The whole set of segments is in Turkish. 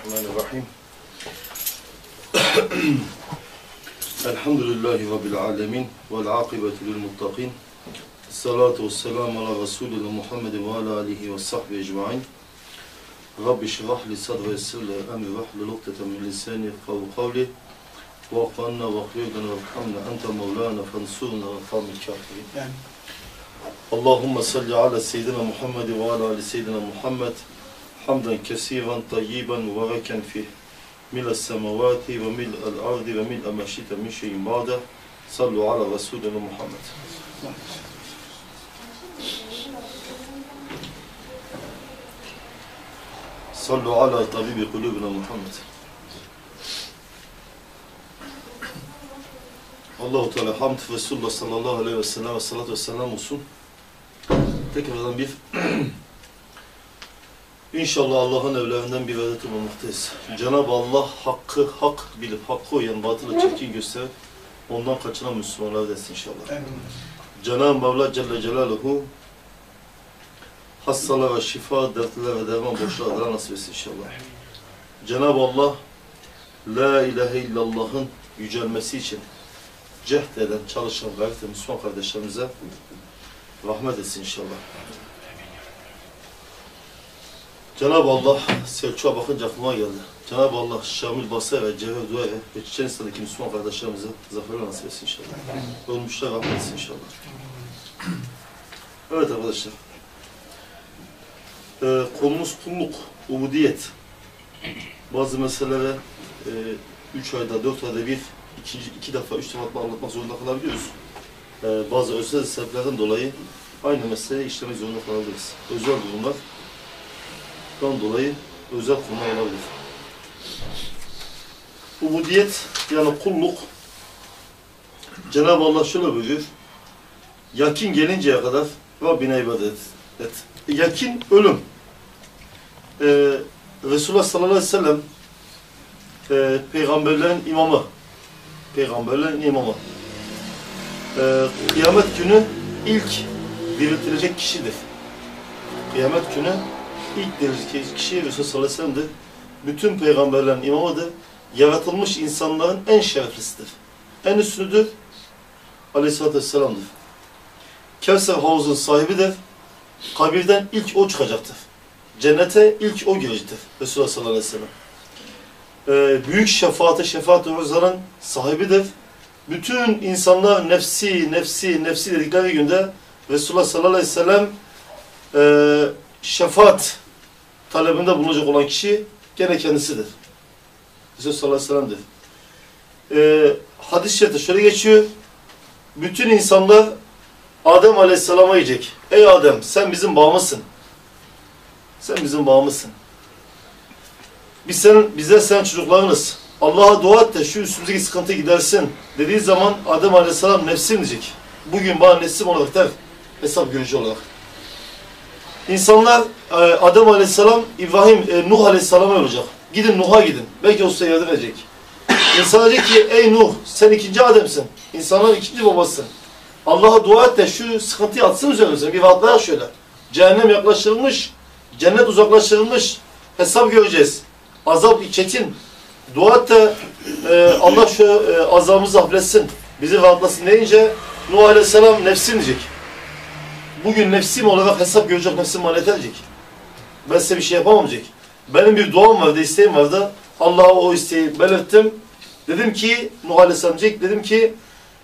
الرحمن الرحيم. الحمد لله رب العالمين والعاقبة للمتقين. الصلاة والسلام على رسولنا محمد وعلى آله وصحبه أجمعين. رب اشرح لي صدري ويسر لي أمري. واحلل عقدة من لساني يفقهوا قولي. عنا واغفر لنا وارحمنا أنت مولانا فانصرنا على القوم الكافرين. اللهم صل على سيدنا محمد وعلى آل سيدنا محمد. حمدا كثيرا طيبا مباركا فيه. ملء السماوات وملء الأرض وملء ما شئت من شيء بعد صلوا على رسولنا محمد. صلوا على طبيب قلوبنا محمد. Allahu Teala hamd Resulullah sallallahu aleyhi ve sellem ve salatu ve selam olsun. Tekrardan bir İnşallah Allah'ın evlerinden bir adet olmaktayız. Cenab-ı Allah hakkı hak bilip hakkı uyan batılı çirkin gösterip ondan kaçınan Müslümanlar desin inşallah. Cenab-ı Mevla Celle Celaluhu hastalara ve şifa, dertlere ve derman boşluğa nasip etsin inşallah. Cenab-ı Allah La ilahe illallah'ın yücelmesi için cehd eden, çalışan, gayret Müslüman kardeşlerimize rahmet etsin inşallah. Cenab-ı Allah, Selçuk'a bakınca aklıma geldi. Cenab-ı Allah, Şamil Basra ve Cevher Dua'ya ve Çiçenistan'daki Müslüman kardeşlerimize zaferler nasip etsin inşallah. Ölmüşler rahmet etsin inşallah. Evet arkadaşlar. Ee, konumuz kulluk, ubudiyet. Bazı meselelere e, üç ayda, dört ayda bir, ikinci, iki defa, üç defa anlatmak zorunda kalabiliyoruz. Ee, bazı özel sebeplerden dolayı aynı meseleyi işlemek zorunda kalabiliriz. Özel durumlar dolayı özel kılma olabilir. Ubudiyet yani kulluk Cenab-ı Allah şöyle buyuruyor. Yakin gelinceye kadar Rabbine ibadet et. Yakin ölüm. Ee, Resulullah sallallahu aleyhi ve sellem e, peygamberlerin imamı. Peygamberlerin imamı. Ee, kıyamet günü ilk diriltilecek kişidir. Kıyamet günü ilk diriltilecek kişi Resulullah sallallahu. Bütün peygamberlerin imamıdır. Yaratılmış insanların en şereflisidir. En üstünüdür. Aleyhisselatü vesselam'dır. Kevser havuzun sahibidir. Kabirden ilk o çıkacaktır. Cennete ilk o girecektir. Resulullah sallallahu aleyhi ve. Ee, büyük şefaate şefaat-ı rızanın sahibidir. Bütün insanlar nefsi, nefsi, nefsi dedikleri günde Resulullah sallallahu aleyhi ve sellem e, şefaat talebinde bulunacak olan kişi gene kendisidir. Resulullah sallallahu aleyhi ve sellem'dir. Ee, hadis-i şerifte şöyle geçiyor. Bütün insanlar Adem aleyhisselama yiyecek. Ey Adem sen bizim bağımızsın. Sen bizim bağımızsın. Biz senin, bize sen çocuklarınız. Allah'a dua et de şu üstümüzdeki sıkıntı gidersin. Dediği zaman Adem aleyhisselam nefsim diyecek. Bugün bana nefsim olarak der. Hesap görücü olarak. İnsanlar e, Adem aleyhisselam, İbrahim, e, Nuh aleyhisselama olacak. Gidin Nuh'a gidin. Belki o size yardım edecek. İnsan diyecek ki ey Nuh sen ikinci Adem'sin. İnsanların ikinci babasısın. Allah'a dua et de şu sıkıntıyı atsın üzerimize. Bir vaatlara şöyle. Cehennem yaklaştırılmış, cennet uzaklaştırılmış. Hesap göreceğiz. Azap çetin. Dua et de e, Allah şu e, azabımızı hafifletsin. Bizi rahatlasın deyince Nuh Aleyhisselam nefsim diyecek. Bugün nefsim olarak hesap görecek nefsim manet edecek. Ben size bir şey yapamam diyecek. Benim bir duam vardı, isteğim vardı. Allah'a o isteği belirttim. Dedim ki Nuh Aleyhisselam dedim ki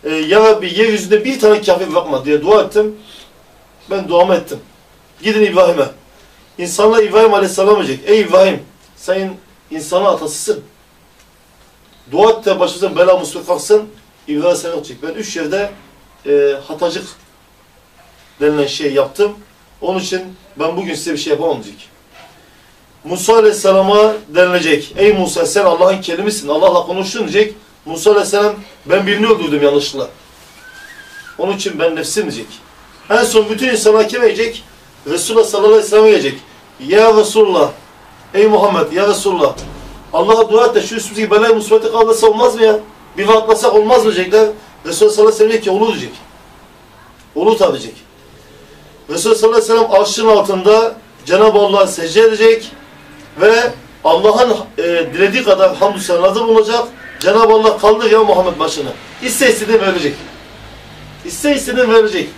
e, ya Rabbi yeryüzünde bir tane kafir bırakma diye dua ettim. Ben duamı ettim. Gidin İbrahim'e. İnsanlar İbrahim Aleyhisselam diyecek. Ey İbrahim sen insanın atasısın. Dua et de başımıza bela musibet kalksın. İbrahim sen olacak. Ben üç yerde e, hatacık denilen şey yaptım. Onun için ben bugün size bir şey yapamam diyecek. Musa Aleyhisselam'a denilecek. Ey Musa sen Allah'ın kelimisin. Allah'la konuştun diyecek. Musa Aleyhisselam ben birini öldürdüm yanlışlıkla. Onun için ben nefsim diyecek. En son bütün insanlar kime gelecek? Resulullah sallallahu aleyhi ve sellem'e gelecek. Ya Resulullah, ey Muhammed, ya Resulullah. Allah'a dua et de şu üstümüzdeki belayı musibeti kaldırsa olmaz mı ya? Bir vaatlasak olmaz mı diyecekler. Resulullah sallallahu aleyhi ve sellem diyecek ki olur diyecek. Olur tabi diyecek. Resulullah sallallahu aleyhi ve sellem arşın altında Cenab-ı Allah'a secde edecek ve Allah'ın e, dilediği kadar hamdü senadı bulunacak. Cenab-ı Allah kaldır ya Muhammed başını. İste istediğini verecek. İste istediğini verecek.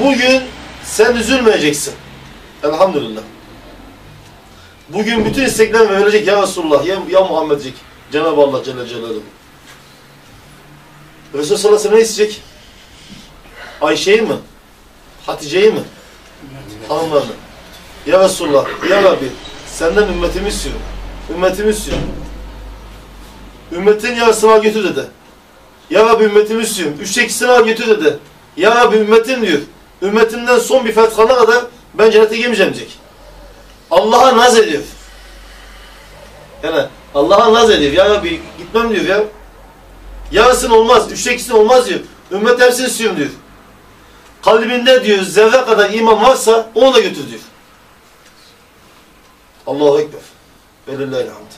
Bugün sen üzülmeyeceksin. Elhamdülillah. Bugün bütün istekler verilecek ya Resulullah, ya, ya Muhammed diyecek. Cenab-ı Allah Celle Celaluhu. Resulullah sallallahu aleyhi ve sellem ne isteyecek? Ayşe'yi mi? Hatice'yi mi? Hanımlarını. Ya Resulullah, ya Rabbi senden ümmetimi istiyorum. Ümmetimi istiyorum. Ümmetin yarısını al götür dedi. Ya Rabbi ümmetimi istiyorum. Üçte ikisini al götür dedi. Ya Rabbi ümmetim diyor. Ümmetimden son bir fert kalana kadar ben cennete girmeyeceğim diyecek. Allah'a naz ediyor. Yani Allah'a naz ediyor. Ya Rabbi gitmem diyor ya. Yarısını olmaz, üçte ikisini olmaz diyor. Ümmet hepsini istiyorum diyor. Kalbinde diyor zerre kadar iman varsa onu da götür diyor. Allahu Ekber. Velillahil hamd.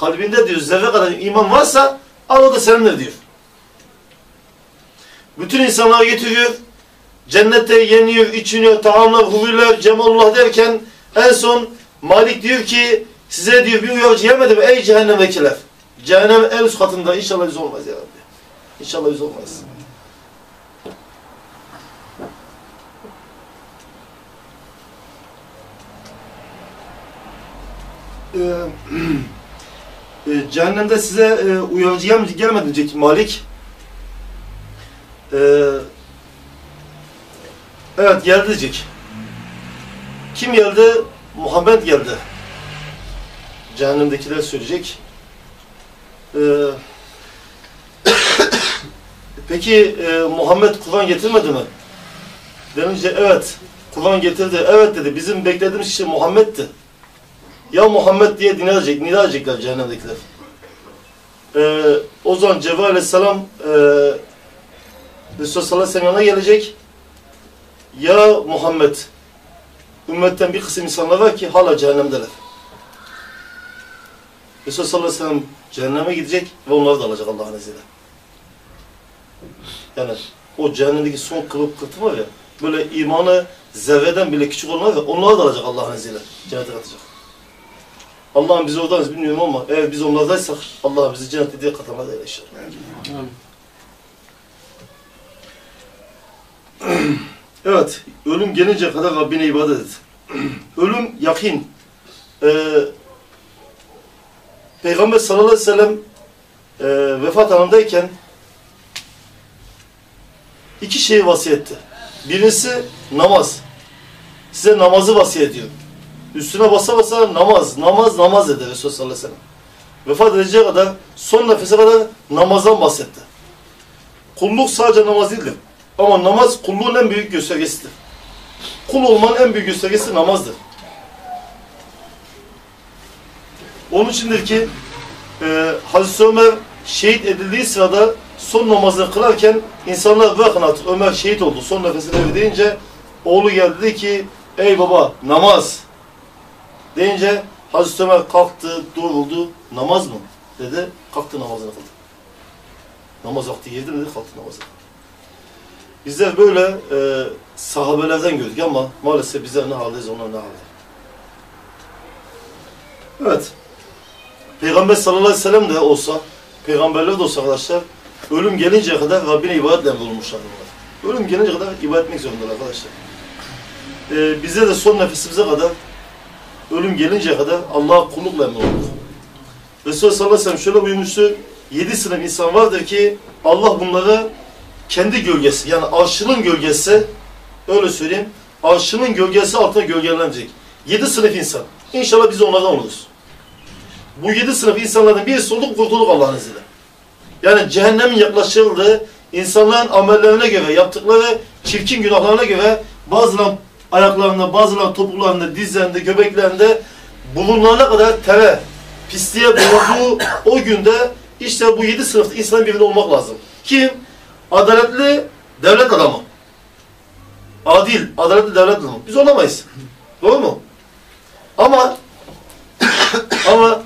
Kalbinde diyor zerre kadar iman varsa al o da senindir diyor. Bütün insanları getiriyor. Cennette yeniyor, içiniyor, taamlar, huriler, cemalullah derken en son Malik diyor ki size diyor bir uyarıcı yemedim ey cehennemdekiler. Cehennem en üst katında inşallah biz olmaz ya Rabbi. İnşallah biz olmayız. Ee, e, cehennemde size e, uyarıcı gel- gelmedi diyecek Malik. Ee, evet geldi diyecek. Kim geldi? Muhammed geldi. Cehennemdekiler söyleyecek. Ee, peki e, Muhammed Kur'an getirmedi mi? Denince evet Kur'an getirdi. Evet dedi. Bizim beklediğimiz kişi Muhammed'ti. Ya Muhammed diye nida edecek, nida edecekler cehennemdekiler. Ee, o zaman Cebrail aleyhisselam e, Resulullah sallallahu aleyhi ve sellem gelecek. Ya Muhammed ümmetten bir kısım insanlar var ki hala cehennemdeler. Resulullah sallallahu aleyhi ve sellem cehenneme gidecek ve onları da alacak Allah'ın izniyle. Yani o cehennemdeki son kılıp kırtı var ya, böyle imanı zerreden bile küçük olan var ya, onları da alacak Allah'ın izniyle. Cennete katacak. Allah'ım biz oradanız bilmiyorum ama eğer biz onlardaysak Allah bizi cennette diye katamaz öyle inşallah. Evet, ölüm gelince kadar Rabbine ibadet et. ölüm yakin. Ee, Peygamber sallallahu aleyhi ve sellem e, vefat anındayken iki şeyi vasiyetti. Birincisi namaz. Size namazı vasiyet ediyorum. Üstüne basa basa namaz, namaz, namaz dedi Resulullah sallallahu aleyhi ve sellem. Vefat edeceği kadar, son nefese kadar namazdan bahsetti. Kulluk sadece namaz değildir. Ama namaz kulluğun en büyük göstergesidir. Kul olmanın en büyük göstergesi namazdır. Onun içindir ki e, Hazreti Ömer şehit edildiği sırada son namazını kılarken insanlar bırakın artık Ömer şehit oldu son nefesini verdi oğlu geldi dedi ki ey baba namaz deyince Hazreti Ömer kalktı doğruldu namaz mı dedi kalktı namazını kıldı. Namaz vakti mi dedi kalktı namazı kıldı. Bizler böyle e, sahabelerden gördük ama maalesef bizler ne haldeyiz onlar ne halde. Evet. Peygamber sallallahu aleyhi ve sellem de olsa, peygamberler de olsa arkadaşlar, ölüm gelinceye kadar Rabbine ibadetle bulmuşlar. Ölüm gelince kadar ibadet etmek zorundalar arkadaşlar. Ee, bize de son nefesimize kadar, ölüm gelinceye kadar Allah'a kullukla emrolunduk. Resulullah sallallahu aleyhi ve sellem şöyle buyurmuştu, yedi sınıf insan vardır ki Allah bunları kendi gölgesi, yani arşının gölgesi, öyle söyleyeyim, arşının gölgesi altında gölgelenecek. Yedi sınıf insan. İnşallah biz onlardan oluruz. Bu yedi sınıf insanlardan birisi olduk, kurtulduk Allah'ın izniyle. Yani cehennemin yaklaşıldığı, insanların amellerine göre, yaptıkları çirkin günahlarına göre bazılarının ayaklarında, bazılarının topuklarında, dizlerinde, göbeklerinde bulunana kadar tere, pisliğe bulunduğu o günde işte bu yedi sınıfta insanın birinde olmak lazım. Kim? Adaletli devlet adamı. Adil, adaletli devlet adamı. Biz olamayız. Doğru mu? Ama ama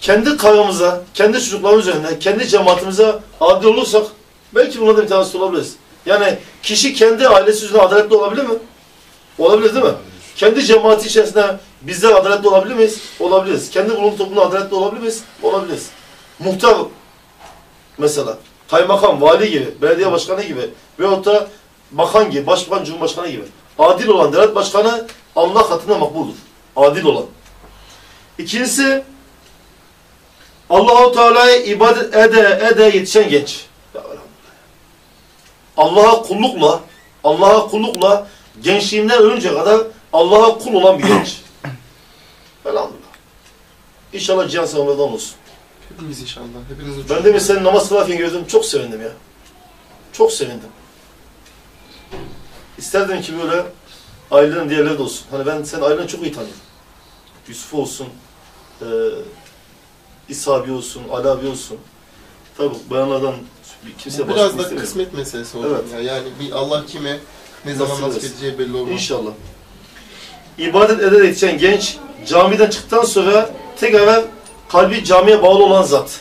kendi kavramıza, kendi çocuklarımız üzerinde, kendi cemaatimize adil olursak belki bunlardan bir tanesi olabiliriz. Yani kişi kendi ailesi üzerinde adaletli olabilir mi? Olabilir değil mi? Kendi cemaati içerisinde Bizler adaletli olabilir miyiz? Olabiliriz. Kendi bulunduğumuz toplumda adaletli olabilir miyiz? Olabiliriz. Muhtar mesela, kaymakam, vali gibi, belediye başkanı gibi veyahut da bakan gibi, başbakan, cumhurbaşkanı gibi. Adil olan devlet başkanı Allah katında makbuldur. Adil olan. İkincisi, Allahu Teala'ya ibadet ede ede yetişen genç. Allah'a kullukla, Allah'a kullukla gençliğinden ölünce kadar Allah'a kul olan bir genç. Elhamdülillah. İnşallah cihan sınavlardan olsun. Hepimiz inşallah. Hepiniz Ben demin senin namaz kılarken gördüm. Çok sevindim ya. Çok sevindim. İsterdim ki böyle ailenin diğerleri de olsun. Hani ben senin aileni çok iyi tanıyorum. Yusuf olsun, e, İsa abi olsun, Ali abi olsun. Tabi bayanlardan kimse Biraz başka da istemiyorum. kısmet meselesi hocam Evet. ya. Yani bir Allah kime ne zaman etsin. edeceği belli olmaz. İnşallah. İbadet ederek yetişen genç, camiden çıktıktan sonra tekrar kalbi camiye bağlı olan zat.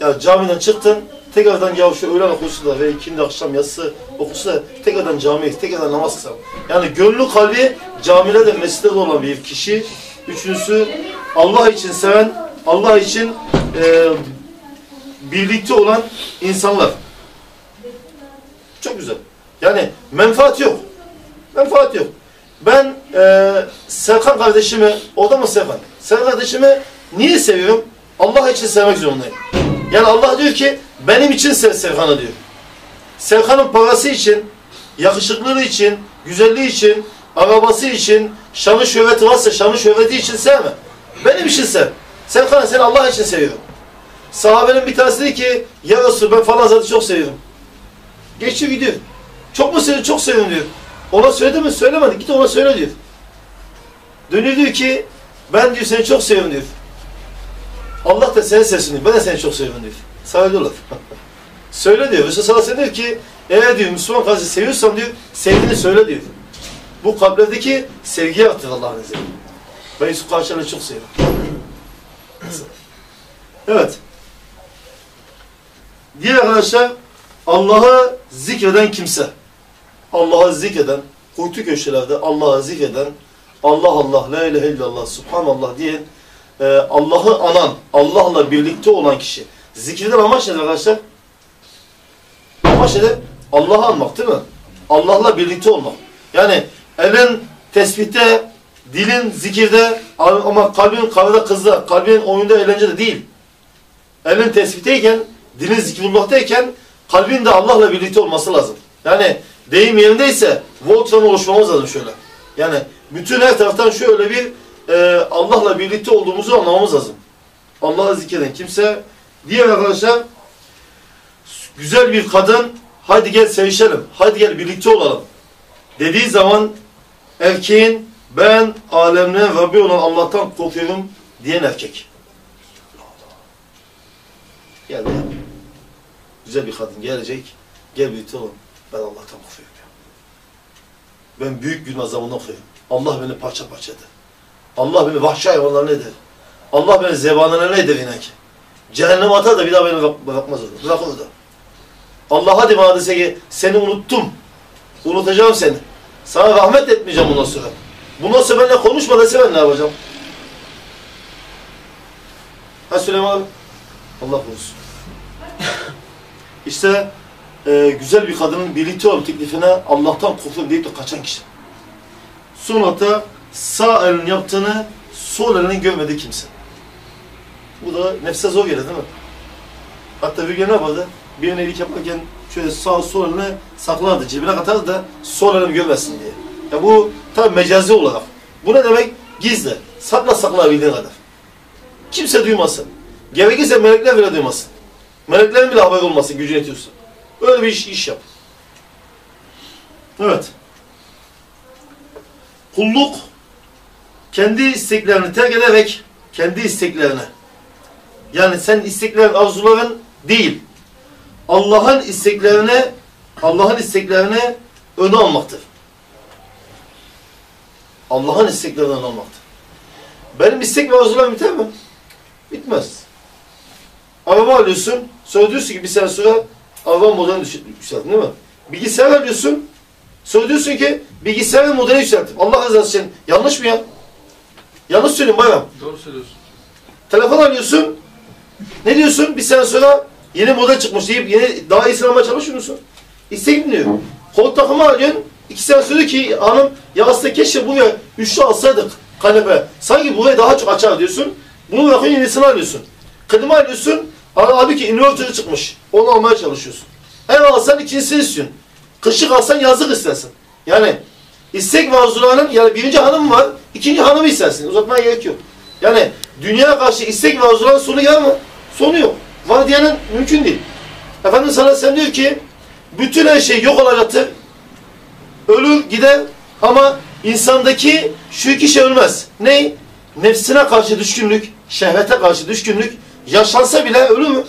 Yani camiden çıktın, tekrardan ya şu öğlen okusu da ve ikindi akşam yatsı okusu da tekrardan camiye, tekrardan namaz kılsam. Yani gönlü kalbi camilerde, mescitlerde olan bir kişi. Üçüncüsü Allah için seven, Allah için e, birlikte olan insanlar. Çok güzel. Yani menfaat yok. Menfaat yok. Ben e, Serkan kardeşimi, o da mı Serkan? Serkan kardeşimi niye seviyorum? Allah için sevmek zorundayım. Yani Allah diyor ki benim için sev Serkan'ı diyor. Serkan'ın parası için, yakışıklılığı için, güzelliği için, arabası için, şanı şöhreti varsa şanı şöhreti için sevme. Benim için sev. Serkan'ı seni Allah için seviyorum. Sahabenin bir tanesi dedi ki ya Resul ben falan zatı çok seviyorum. Geçiyor gidiyor. Çok mu seviyorum? Çok seviyorum diyor. Ona söyledi mi? Söylemedi. Git ona söyle diyor. Dönüyor diyor ki ben diyor seni çok seviyorum diyor. Allah da seni sevsin diyor. Ben de seni çok seviyorum diyor. Saygılar. söyle diyor. Resulullah sallallahu diyor ki eğer diyor Müslüman kardeşi seviyorsan diyor sevdiğini söyle diyor. Bu kalplerdeki sevgiyi arttırır Allah'ın izniyle. Ben Yusuf Karşılar'ı çok seviyorum. evet. Diğer arkadaşlar Allah'ı zikreden kimse. Allah'ı zikreden, kuytu köşelerde Allah'ı zikreden, Allah Allah, la ilahe illallah, subhanallah diyen, e, Allah'ı anan, Allah'la birlikte olan kişi. Zikreden amaç nedir arkadaşlar? Amaç nedir? Allah'ı anmak değil mi? Allah'la birlikte olmak. Yani elin tesbihte, dilin zikirde ama kalbin kavada kızda, kalbin oyunda eğlencede değil. Elin tesbihteyken, dilin zikrullahtayken kalbin de Allah'la birlikte olması lazım. Yani deyim yerindeyse Voltran'ı oluşmamız lazım şöyle. Yani bütün her taraftan şöyle bir e, Allah'la birlikte olduğumuzu anlamamız lazım. Allah'ı zikreden kimse diğer arkadaşlar güzel bir kadın hadi gel sevişelim, hadi gel birlikte olalım dediği zaman erkeğin ben alemlerin Rabbi olan Allah'tan korkuyorum diyen erkek. Gel ya. Güzel bir kadın gelecek. Gel birlikte olalım. Ben Allah'tan korkuyorum. Ben büyük gün azabından korkuyorum. Allah beni parça parça eder. Allah beni vahşi hayvanlarına eder. Allah beni zebanına ne eder inek. Cehenneme atar da bir daha beni bırak- bırakmaz orada. Bırak orada. Allah hadi bana dese ki seni unuttum. Unutacağım seni. Sana rahmet etmeyeceğim bundan sonra. Bundan sonra benimle konuşma dese ben ne yapacağım? Ha Süleyman? Allah korusun. İşte e, güzel bir kadının birlikte ol teklifine Allah'tan korkuyorum deyip de kaçan kişi. Sonra da sağ elin yaptığını sol elinin görmediği kimse. Bu da nefse zor gelir değil mi? Hatta bir gün ne yapardı? Birine iyilik yaparken şöyle sağ sol elini saklardı, cebine katardı da sol elini görmesin diye. Ya bu tabi mecazi olarak. Bu ne demek? Gizle. Sakla saklayabildiğin kadar. Kimse duymasın. Gerekirse melekler bile duymasın. Meleklerin bile haberi olmasın gücün yetiyorsa. Öyle bir iş, iş yap. Evet. Kulluk kendi isteklerini terk ederek kendi isteklerini yani sen isteklerin arzuların değil Allah'ın isteklerini Allah'ın isteklerini öne almaktır. Allah'ın isteklerini öne almaktır. Benim istek ve arzularım biter mi? Bitmez. Araba alıyorsun, sonra diyorsun ki bir sene sonra araba modelini yükseltin değil mi? Bilgisayar alıyorsun, sonra diyorsun ki bilgisayarın modelini yükselttim. Allah rızası için yanlış mı ya? Yanlış söylüyorum bayram. Doğru söylüyorsun. Telefon alıyorsun. Ne diyorsun? Bir sene sonra yeni model çıkmış deyip yeni daha iyisini almaya çalışıyor musun? İstek dinliyor. Kol takımı alıyorsun. İki sene sonra diyor ki hanım ya aslında keşke buraya üçlü alsaydık kanepe. Sanki burayı daha çok açar diyorsun. Bunu bırakıyorsun yenisini alıyorsun. Klima alıyorsun. Abi ki inverter çıkmış. Onu almaya çalışıyorsun. Ev alsan ikincisini istiyorsun. Kışlık alsan yazlık istersin. Yani istek ve arzularının yani birinci hanım var, ikinci hanımı istersin. Uzatmaya gerek yok. Yani dünyaya karşı istek ve arzuların sonu gelir mi? Sonu yok. Var diyenin mümkün değil. Aleyhi ve sellem diyor ki bütün her şey yok olacaktır. Ölür gider ama insandaki şu iki şey ölmez. Ne? Nefsine karşı düşkünlük, şehvete karşı düşkünlük yaşansa bile ölür mü?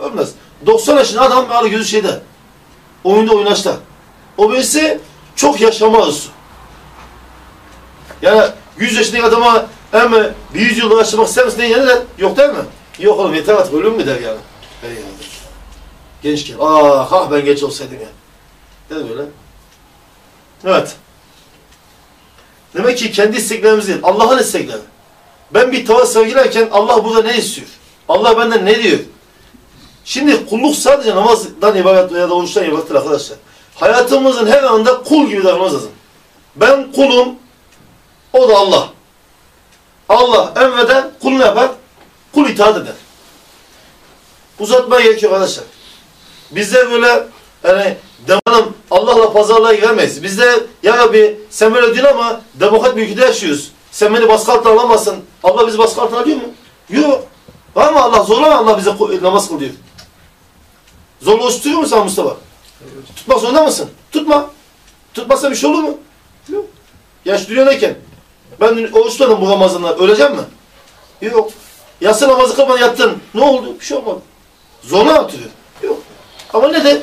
Ölmez. 90 yaşında adam ağrı gözü şeyde. Oyunda oynaşta. O birisi çok yaşama arzusu. Yani 100 yaşındaki adama hem bir 100 yıl yaşamak ister misin diye yeniden yok değil mi? Yok oğlum yeter artık ölüm mü der yani. Ey yani. Gençken. Ah ah ben geç olsaydım ya. Değil böyle. Evet. Demek ki kendi isteklerimiz değil. Allah'ın istekleri. Ben bir tava sergilerken Allah burada ne istiyor? Allah benden ne diyor? Şimdi kulluk sadece namazdan ibaret ya da oruçtan ibarettir arkadaşlar. Hayatımızın her anda kul gibi davranmamız lazım. Ben kulum, o da Allah. Allah emreder, kul ne yapar? Kul itaat eder. Uzatmaya gerek yok arkadaşlar. Bizde böyle yani demanım Allah'la pazarlığa giremeyiz. Bizde ya Rabbi sen böyle diyorsun ama demokrat bir ülkede yaşıyoruz. Sen beni baskı altına alamazsın. Allah bizi baskı altına alıyor mu? Yok. Var mı Allah? Zorlama Allah bize namaz kıl diyor. Zorla tutuyor musun Mustafa? Tutmak zorunda mısın? Tutma. Tutmazsa bir şey olur mu? Yok. Yaş dünyadayken ben oruç tutadım bu Ramazan'da. Öleceğim mi? Yok. Yatsı namazı kılmadan yattın. Ne oldu? Bir şey olmadı. Zorla atıyor. Yok. Ama ne de?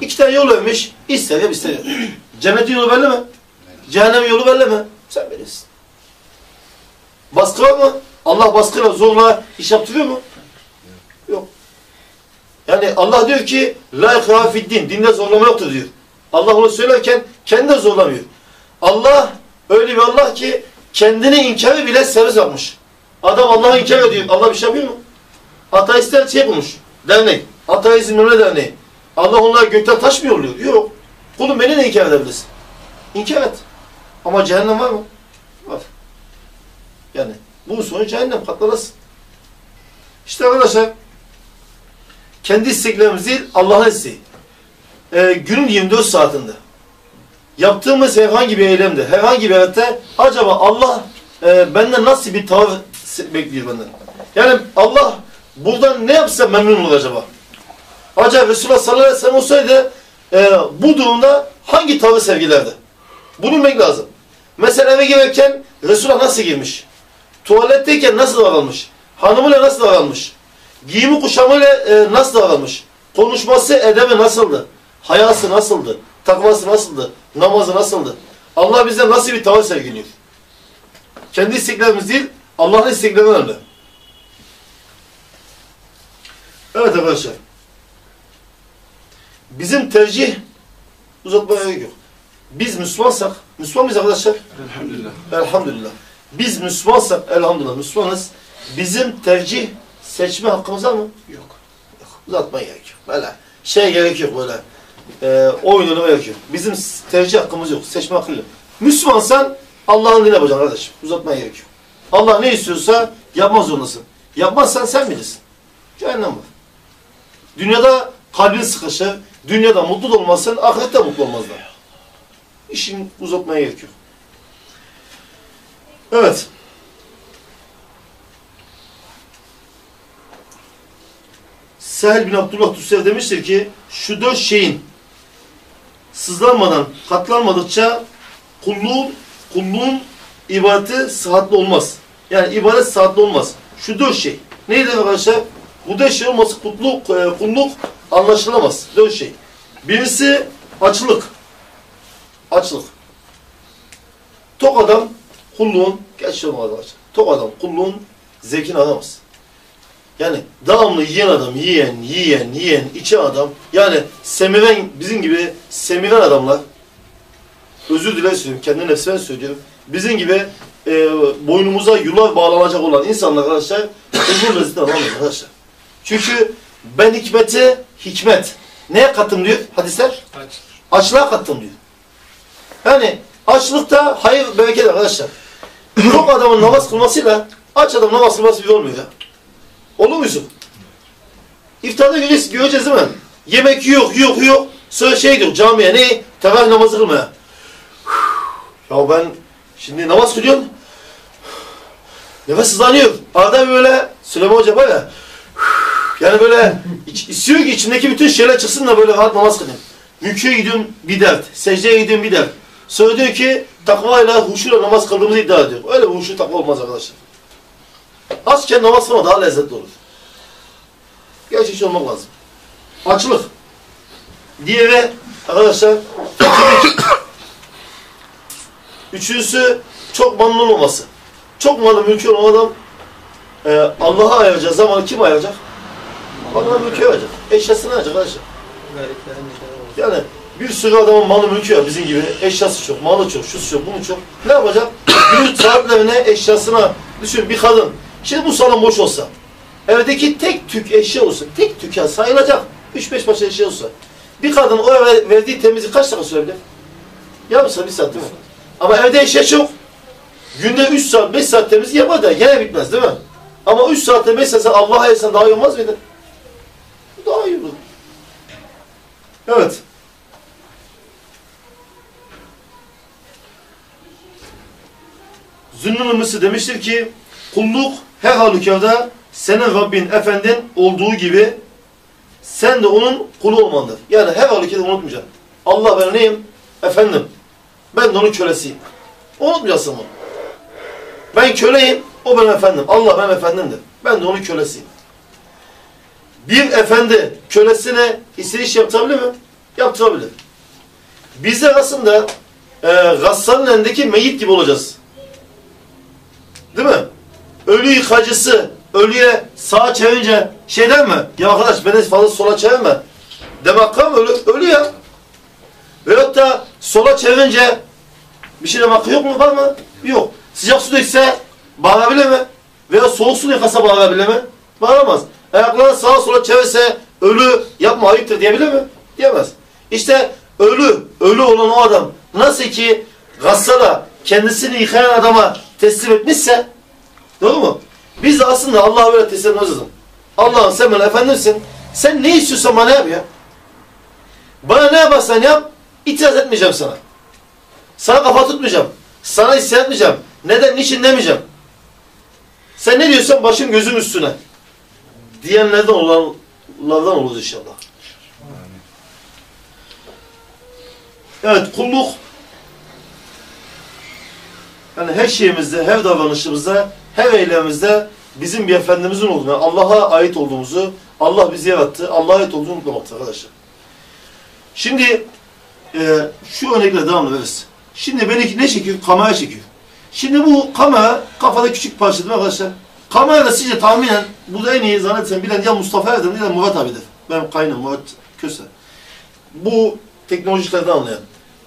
İki tane yol vermiş. İster ya ister ya. Cennetin yolu belli mi? Cehennem yolu belli mi? Sen bilirsin. Baskı var mı? Allah baskıyla zorla iş yaptırıyor mu? Yok. Yani Allah diyor ki la ikraha fid din. Dinde zorlama yoktur diyor. Allah onu söylerken kendi de zorlamıyor. Allah öyle bir Allah ki kendini inkarı bile serbest yapmış. Adam Allah'ı inkar ediyor. Allah bir şey yapıyor mu? Ateistler şey yapmış. Dernek. Ateizm ne derneği. Allah onlara gökten taş mı yolluyor? Yok. Kulum beni de inkar edebilirsin. İnkar et. Ama cehennem var mı? Var. Yani bu sonu cehennem katlanasın. İşte arkadaşlar kendi isteklerimiz değil Allah'ın isteği. Ee, günün 24 saatinde yaptığımız herhangi bir eylemde, herhangi bir hayette acaba Allah e, benden nasıl bir tavır bekliyor benden? Yani Allah buradan ne yapsa memnun olur acaba? Acaba Resulullah sallallahu aleyhi ve sellem olsaydı e, bu durumda hangi tavır sergilerdi? Bunu bilmek lazım. Mesela eve girerken Resulullah nasıl girmiş? Tuvaletteyken nasıl davranmış? Hanımıyla nasıl davranmış? Giyimi kuşamıyla e, nasıl davranmış? Konuşması, edebi nasıldı? Hayası nasıldı? Takvası nasıldı? Namazı nasıldı? Allah bize nasıl bir tavır sergiliyor? Kendi isteklerimiz değil, Allah'ın istekleri önemli. Evet arkadaşlar. Bizim tercih uzatmaya gerek yok. Biz Müslümansak, Müslüman mıyız arkadaşlar? Elhamdülillah. Elhamdülillah. Biz Müslümansak, elhamdülillah Müslümanız. Bizim tercih seçme hakkımız var mı? Yok. Uzatmaya gerek yok. Böyle şey gerek yok böyle. E, oyun oynamaya gerek yok. Bizim tercih hakkımız yok. Seçme hakkı yok. Müslümansan Allah'ın dinine yapacaksın kardeşim. Uzatmaya gerek yok. Allah ne istiyorsa yapmaz zorundasın. Yapmazsan sen bilirsin. Cehennem var. Dünyada kalbin sıkışır. Dünyada mutlu olmazsın. Ahirette mutlu olmazlar. İşin uzatmaya gerek yok. Evet. Sehel bin Abdullah Tüssev demiştir ki şu dört şeyin sızlanmadan, katlanmadıkça kulluğun, kulluğun ibadeti sıhhatli olmaz. Yani ibadet sıhhatli olmaz. Şu dört şey. Neydi arkadaşlar? Bu dört şey olması kulluk, e, kulluk anlaşılamaz. Dört şey. Birisi açlık. Açlık. Tok adam kulluğun, geç olmaz arkadaşlar. Tok adam kulluğun zevkini alamaz. Yani devamlı yiyen adam, yiyen, yiyen, yiyen, içen adam, yani semiren, bizim gibi semiren adamlar, özür dilerim söylüyorum, kendi nefsime söylüyorum, bizim gibi e, boynumuza yulaf bağlanacak olan insanlar arkadaşlar huzur lezzeti alamaz arkadaşlar. Çünkü ben hikmeti hikmet. Neye kattım diyor hadisler? Aç. Açlığa kattım diyor. Yani açlıkta hayır bereket arkadaşlar. Çok adamın namaz kılmasıyla aç adam namaz kılması bir olmuyor ya. Olur mu? İftarda göreceğiz, göreceğiz değil mi? Yemek yok, yok, yok. Sonra şey diyor camiye ne? Teravih namazı kılmaya. Ya ben şimdi namaz kılıyorum. Nefes hızlanıyor. Arada böyle Süleyman Hoca var ya. Yani böyle istiyor ki içindeki bütün şeyler çıksın da böyle rahat namaz kılayım. Rüküye gidiyorum bir dert. Secdeye gidiyorum bir dert. Diyor ki takvayla, huşuyla namaz kıldığımızı iddia ediyor. Öyle bir huşu takva olmaz arkadaşlar. Açken namaz kılma daha lezzetli olur. Gerçekçi olmak lazım. Açlık. Diğeri arkadaşlar. Üçüncüsü çok malın olmaması. Çok malı mülkü olan adam e, Allah'a ayıracak zamanı kim ayıracak? Allah'a mülkü ayıracak. Eşyasını ayıracak arkadaşlar. Yani bir sürü adamın malı mülkü var bizim gibi. Eşyası çok, malı çok, şusu çok, bunu çok. Ne yapacak? Günün saatlerine, eşyasına. Düşün bir kadın. Şimdi bu salon boş olsa. Evdeki tek tük eşya olsa, tek tük ya sayılacak. Üç beş parça eşya olsa. Bir kadın o eve verdiği temizlik kaç dakika sürebilir? Yarım saat, bir saat değil mi? Ama evde eşya çok. Günde üç saat, beş saat temizlik yapar da gene bitmez değil mi? Ama üç saatte beş saat Allah'a yersen daha iyi olmaz mıydı? Daha iyi olur. Evet. Zünnun Mısır demiştir ki kulluk her halükarda senin Rabbin efendin olduğu gibi sen de onun kulu olmandır. Yani her halükarda unutmayacaksın. Allah ben neyim? Efendim. Ben de onun kölesiyim. Unutmayacaksın bunu. Ben köleyim, o benim efendim. Allah benim efendimdir. Ben de onun kölesiyim. Bir efendi kölesine istediği iş yaptırabilir mi? Yaptırabilir. Bizler aslında e, gassalın elindeki meyit gibi olacağız. Değil mi? Ölü yıkacısı ölüye sağa çevirince şey der mi? Ya arkadaş beni fazla sola çevirme. Demek kan ölü, ölü ya. Veyahut da sola çevirince bir şey demek yok mu? Var mı? Yok. Sıcak su dökse bağırabilir mi? Veya soğuk su yıkasa bağırabilir mi? Bağıramaz. Ayaklarını sağa sola çevirse ölü yapma ayıptır diyebilir mi? Diyemez. İşte ölü, ölü olan o adam nasıl ki gassala kendisini yıkayan adama teslim etmişse doğru mu? Biz de aslında Allah'a böyle teslim lazım. Allah'ım sen benim efendimsin. Sen ne istiyorsan bana yap ya. Bana ne yaparsan yap, itiraz etmeyeceğim sana. Sana kafa tutmayacağım. Sana isyan etmeyeceğim. Neden, niçin demeyeceğim. Sen ne diyorsan başım gözüm üstüne. Diyenlerden olanlardan oluruz inşallah. Evet, kulluk yani her şeyimizde, her davranışımızda, her eylemimizde bizim bir Efendimizin olduğunu, Allah'a ait olduğumuzu, Allah bizi yarattı, Allah'a ait olduğunu unutmamaktır arkadaşlar. Şimdi e, şu örnekle devam ederiz. Şimdi beni ne çekiyor? Kamera çekiyor. Şimdi bu kamera kafada küçük parça değil mi arkadaşlar? Kamera da sizce tahminen bu da en iyi zannedersem bilen ya Mustafa Erdem ya da Murat abidir. Benim kaynım Murat Köse. Bu teknolojilerden anlayan.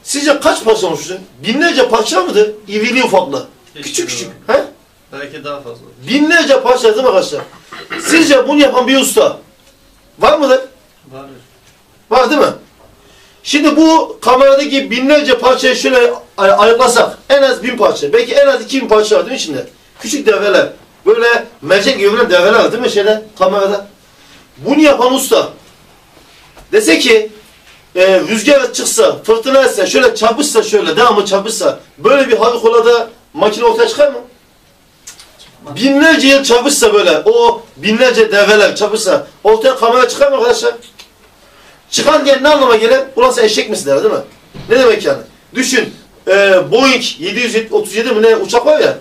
Sizce kaç parça olmuştur? Binlerce parça mıdır? İvili ufaklı. Küçük küçük. He? Belki daha fazla. Binlerce parça değil mi arkadaşlar? Sizce bunu yapan bir usta var mıdır? Var. Var değil mi? Şimdi bu kameradaki binlerce parçayı şöyle ay- ayıklasak en az bin parça, belki en az iki bin parça var değil mi içinde? Küçük devreler, böyle mercek görünen devreler var değil mi şeyde, kamerada? Bunu yapan usta dese ki e, rüzgar çıksa, fırtına etse, şöyle çarpışsa şöyle, devamlı çarpışsa böyle bir harikulade makine ortaya çıkar mı? Binlerce yıl çarpışsa böyle, o binlerce devreler çarpışsa ortaya kamera çıkar mı arkadaşlar? Çıkan diye ne anlama gelir? Ulan sen eşek misin der değil mi? Ne demek yani? Düşün, e, Boeing 737 mi ne uçak var ya,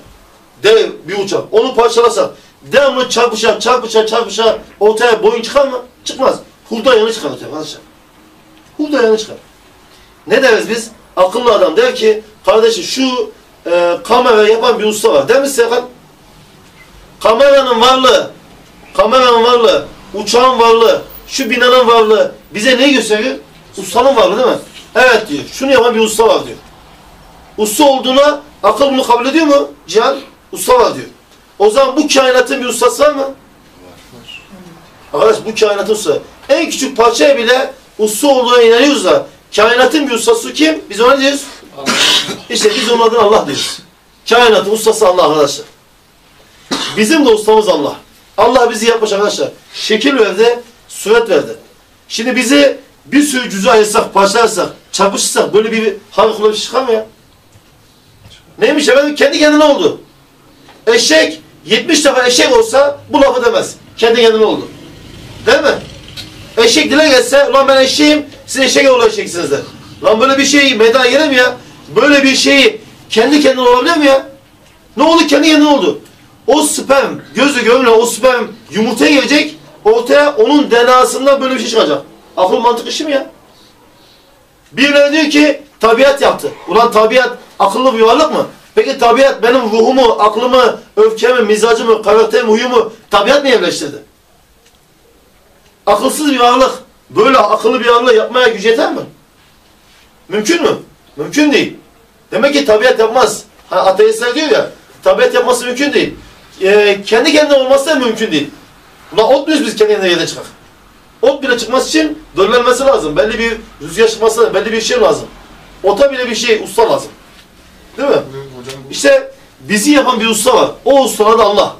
dev bir uçak. Onu parçalasa, devamlı çarpışa, çarpışa, çarpışa ortaya Boeing çıkar mı? Çıkmaz. Hurda yanı çıkar arkadaşlar. Hurda yanı çıkar. Ne deriz biz? Akıllı adam der ki, kardeşim şu e, kamera yapan bir usta var. Değil mi Serkan? Kameranın varlığı, kameranın varlığı, uçağın varlığı, şu binanın varlığı bize neyi gösteriyor? Ustanın varlığı değil mi? Evet diyor. Şunu yapan bir usta var diyor. Usta olduğuna Akıl bunu kabul ediyor mu? Cihan, usta var diyor. O zaman bu kainatın bir ustası var mı? Arkadaş bu kainatın ustası. En küçük parçaya bile usta olduğuna inanıyoruz da kainatın bir ustası kim? Biz ona diyoruz? İşte biz onun adına Allah diyoruz. Kainatın ustası Allah arkadaşlar. Bizim de ustamız Allah. Allah bizi yapmış arkadaşlar. Şekil verdi, suret verdi. Şimdi bizi bir sürü cüzü ayırsak, parçalarsak, çarpışırsak böyle bir harikulade bir şey çıkar mı ya? Neymiş efendim? Kendi kendine oldu. Eşek, 70 defa eşek olsa bu lafı demez. Kendi kendine oldu. Değil mi? Eşek dile gelse, ulan ben eşeğim, siz eşeksiniz der. Lan böyle bir şey meydana gelir mi ya? Böyle bir şeyi kendi kendine olabilir mi ya? Ne oldu? Kendi kendine oldu. O sperm, gözü görmüyor, o sperm yumurtaya gelecek, ortaya onun DNA'sından böyle bir şey çıkacak. Akıl mantık işi mi ya? Birileri diyor ki tabiat yaptı. Ulan tabiat akıllı bir varlık mı? Peki tabiat benim ruhumu, aklımı, öfkemi, mizacımı, karakterimi, huyumu tabiat mı yerleştirdi? Akılsız bir varlık böyle akıllı bir varlığı yapmaya güç yeter mi? Mümkün mü? Mümkün değil. Demek ki tabiat yapmaz. Hani ateistler diyor ya, tabiat yapması mümkün değil. Ee, kendi kendine olması da mümkün değil. Ulan ot muyuz biz kendi kendine yere çıkar? Ot bile çıkması için döllenmesi lazım. Belli bir rüzgar çıkması lazım. Belli bir şey lazım. Ota bile bir şey, usta lazım. Değil mi? Hocam bu İşte bizi yapan bir usta var. O usta da Allah.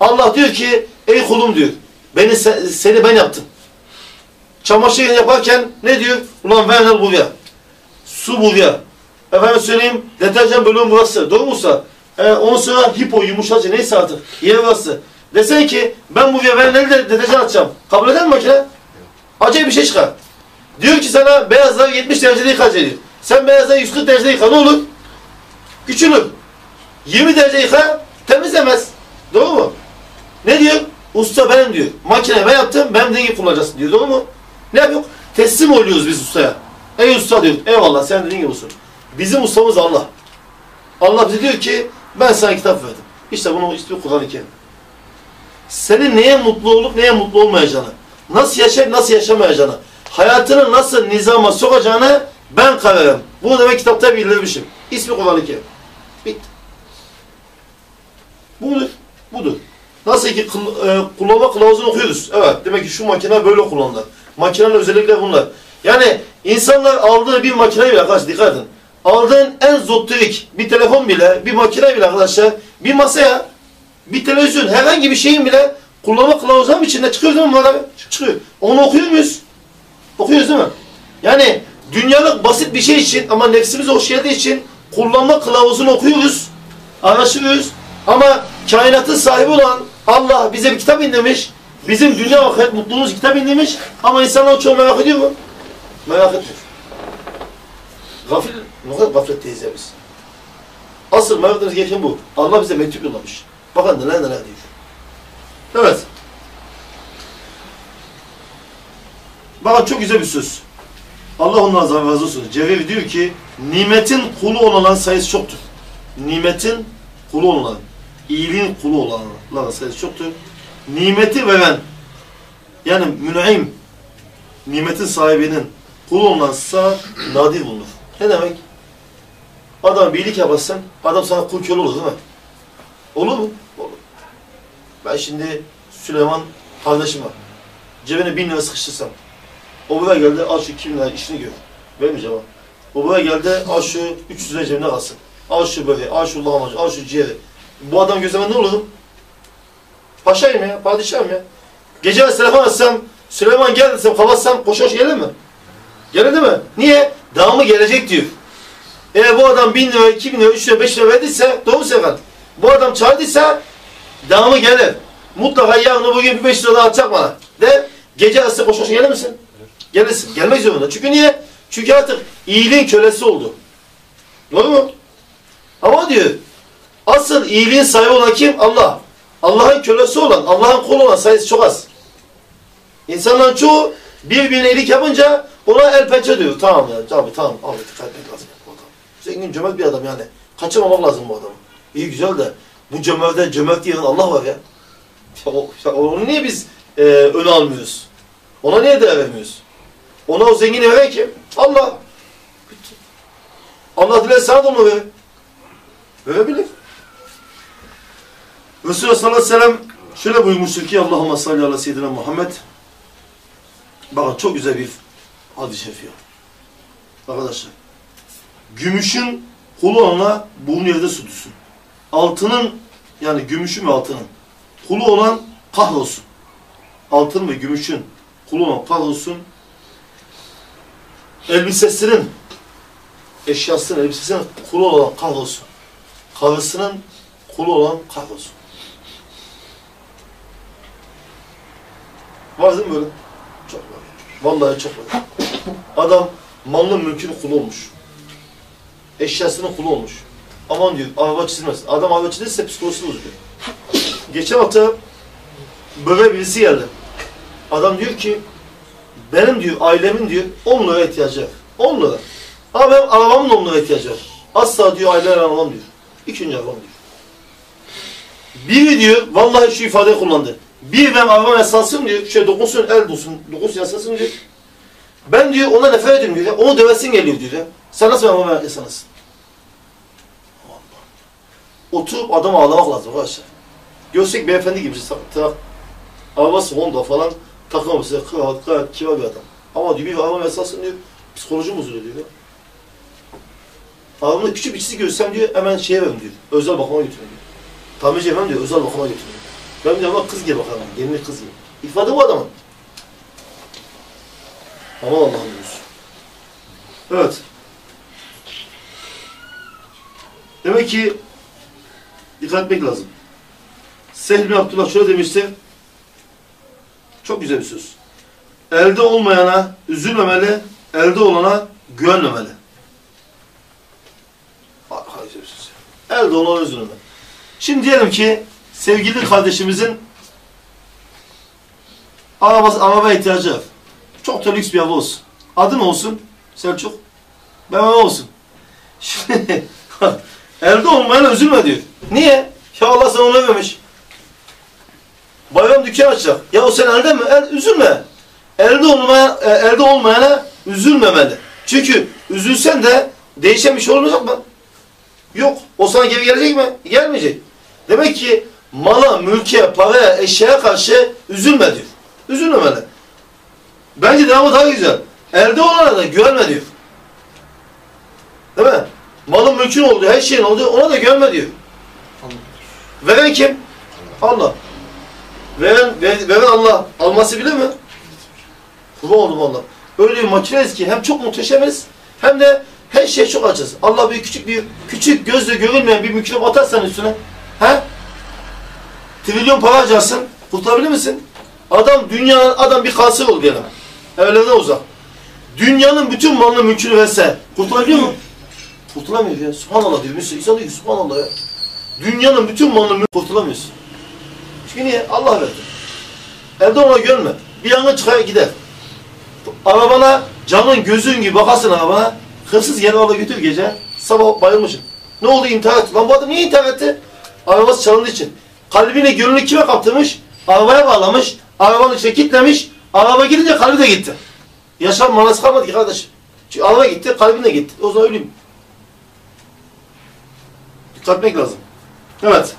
Allah diyor ki, ey kulum diyor. Beni se- seni ben yaptım. Çamaşır yaparken ne diyor? Ulan ver el buraya. Su buraya. Efendim söyleyeyim, deterjan bölümü burası. Doğru mu usta? Ee, ondan sonra hipo, yumuşatıcı neyse artık. Yeri burası. Desen ki ben buraya ver el de deterjan atacağım. Kabul eder mi makine? Acayip bir şey çıkar. Diyor ki sana beyazları 70 derecede yıka diyor. Sen beyazları 140 derecede yıka ne olur? Küçülür. 20 derece yıka temizlemez. Doğru mu? Ne diyor? Usta benim diyor. Makine ben yaptım, ben dediğin gibi kullanacaksın diyor. Doğru mu? Ne yapıyor? Teslim oluyoruz biz ustaya. Ey usta diyor. Eyvallah sen dediğin gibi olsun. Bizim ustamız Allah. Allah bize diyor ki ben sana kitap verdim. İşte bunu istiyor Kur'an-ı Kerim. Senin neye mutlu olup neye mutlu olmayacağını, nasıl yaşayıp nasıl yaşamayacağını, hayatını nasıl nizama sokacağını ben kararım. Bunu demek kitapta bildirmişim. İsmi Kur'an-ı Kerim. Bitti. Budur. Budur. Nasıl ki kıl, e, kullanma kılavuzunu okuyoruz. Evet. Demek ki şu makine böyle kullanılır. Makinenin özellikleri bunlar. Yani insanlar aldığı bir makineyi bile arkadaşlar dikkat edin. Aldığın en zotterik bir telefon bile, bir makine bile arkadaşlar, bir masaya, bir televizyon, herhangi bir şeyin bile kullanma kılavuzunun içinde çıkıyor değil mi Murat abi? Çıkıyor. Onu okuyor muyuz? Okuyoruz değil mi? Yani dünyalık basit bir şey için ama nefsimize hoş geldiği için kullanma kılavuzunu okuyoruz, araştırıyoruz. Ama kainatın sahibi olan Allah bize bir kitap indirmiş. Bizim dünya ahiret mutluluğumuz kitap indirmiş. Ama insanlar çok merak ediyor mu? Merak etmiyor. Gafil, ne kadar gafletteyiz ya biz. Asıl merak etmemiz gereken bu. Allah bize mektup yollamış. Bakın neler neler diyor. Evet. Bakın çok güzel bir söz. Allah ondan razı olsun. Cevhevi diyor ki, nimetin kulu olanların sayısı çoktur. Nimetin kulu olan, iyiliğin kulu olanların sayısı çoktur. Nimeti veren, yani münaim, nimetin sahibinin kulu olansa nadir bulunur. Ne demek? Adam bir iyilik yaparsın, adam sana kul köle olur değil mi? Olur mu? Olur. Ben şimdi Süleyman kardeşim var. Cebine bin lira sıkıştırsam, o buraya geldi, al şu 2000 lira işini gör. Vermeyeceğim ha. O buraya geldi, al şu 300 lira cebine kalsın. Al şu böreği, al şu lahmacun, al şu ciğeri. Bu adam gözleme ne olurum? Paşayım ya, padişahım ya. Gece telefon etsem, Süleyman gel desem, kapatsam, koşa koşa gelir mi? Gelir değil mi? Niye? Devamı gelecek diyor. Eğer bu adam 1000 lira, 2000 lira, 3 lira, 5 lira verdiyse, doğru sefer. Bu adam çağırdıysa, devamı gelir. Mutlaka yarın bugün bir 5 lira daha atacak bana. De, gece arası koşa koşa gelir misin? Gelirsin. Gelmek zorunda. Çünkü niye? Çünkü artık iyiliğin kölesi oldu. Doğru mu? Ama diyor, asıl iyiliğin sahibi olan kim? Allah. Allah'ın kölesi olan, Allah'ın kulu olan sayısı çok az. İnsanların çoğu birbirine iyilik yapınca ona el pençe diyor. Tamam ya, abi tamam, abi dikkat etmek lazım bu adam. Zengin, cömert bir adam yani. Kaçırmamak lazım bu adamı. İyi güzel de, bu cömertte cömert diyen Allah var ya. Ya, o, ya onu niye biz e, öne almıyoruz? Ona niye değer vermiyoruz? Ona o zengini veren kim? Allah. Allah diler sana da onu verir. Verebilir. Resulullah sallallahu aleyhi ve sellem şöyle buyurmuştur ki Allahümme salli ala seyyidina Muhammed. Bakın çok güzel bir hadis-i. Arkadaşlar. Gümüşün kulu olana burun yerde su. Altının yani gümüşün ve altının kulu olan kahrolsun. Altın ve gümüşün kulu olan kahrolsun. Elbisesinin eşyasının, elbisesinin kulu olan kahrolsun. Karısının kulu olan kahrolsun. Var değil mi böyle? Çok var. Vallahi çok var. Adam malının mülkünün kulu olmuş. Eşyasının kulu olmuş. Aman diyor, araba çizilmez. Adam araba çizilirse psikolojisi bozuluyor. Geçen hafta böyle birisi geldi. Adam diyor ki, benim diyor, ailemin diyor, 10 liraya ihtiyacı var. 10 lira. Ama benim arabamın 10 liraya ihtiyacı var. Asla diyor, aileler alamam diyor. İkinci arabam diyor. Biri diyor, vallahi şu ifadeyi kullandı. Bir benim arabam esasım diyor, şöyle dokunsun, el dokunsun, dokunsun esasım diyor. Ben diyor, ona nefret ediyorum diyor. Onu dövesin geliyor diyor. Sen nasıl arabam esasın? Oturup adamı ağlamak lazım arkadaşlar. Görsek beyefendi gibi, tra- arabası Honda falan takmamışsa kıvat, gayet kibar bir adam. Ama diyor bir arabam esasın diyor, psikolojim bozuluyor diyor. Arabamda küçük bir çizik görsem diyor, hemen şeye verin diyor, özel bakıma götürün diyor. Tamirci efendim diyor, özel bakıma götürün diyor. Ben diyorum ama kız gibi bakarım, gelinlik kız gibi. İfade bu adamın. Aman Allah'ım diyorsun. Evet. Demek ki dikkat etmek lazım. Sehl bin Abdullah şöyle demişti. Çok güzel bir söz. Elde olmayana üzülmemeli, elde olana güvenmemeli. Harika bir söz. Elde olana üzülmemeli. Şimdi diyelim ki sevgili kardeşimizin arabası, araba ihtiyacı var. Çok da lüks bir araba olsun. Adı ne olsun? Selçuk. Ben olsun. Şimdi elde olmayana üzülme diyor. Niye? Ya Allah sana onu vermemiş. Bayram dükkan açacak. Ya o sen elde mi? El, üzülme. Elde olmaya, elde olmayana üzülmemeli. Çünkü üzülsen de değişen bir şey olmayacak mı? Yok. O sana geri gelecek mi? Gelmeyecek. Demek ki mala, mülke, paraya, eşyaya karşı üzülme diyor. Üzülmemeli. Bence devamı daha güzel. Elde olana da güvenme diyor. Değil mi? Malın mülkün olduğu, her şeyin olduğu ona da güvenme diyor. Veren kim? Allah. Veren, ver- veren Allah. Alması bilir mi? Kurban oldum Allah. Öyle bir makineyiz ki hem çok muhteşemiz hem de her şey çok açız. Allah bir küçük bir küçük gözle görülmeyen bir mikrop atarsan üstüne. He? Trilyon para harcarsın. Kurtarabilir misin? Adam dünyanın adam bir kanser oldu diyelim. Evlerden uzak. Dünyanın bütün malını mülkünü verse kurtulabiliyor mu? Kurtulamıyor ya. Subhanallah diyor. Müslüman insan diyor subhanallah ya. Dünyanın bütün malını mülkünü kurtulamıyorsun. Çünkü niye? Allah verdi. Evde ona görme. Bir yangın çıkar gider. Arabana canın gözün gibi bakarsın arabana. Hırsız gene orada götür gece. Sabah bayılmışım. Ne oldu intihar etti? Lan bu adam niye intihar etti? Arabası çalındığı için. Kalbine gönlünü kime kaptırmış? Arabaya bağlamış. Arabanın içine kilitlemiş. Araba gidince kalbi de gitti. Yaşam manası kalmadı ki kardeşim. Çünkü araba gitti, kalbin de gitti. O zaman öleyim. Dikkat etmek lazım. Evet.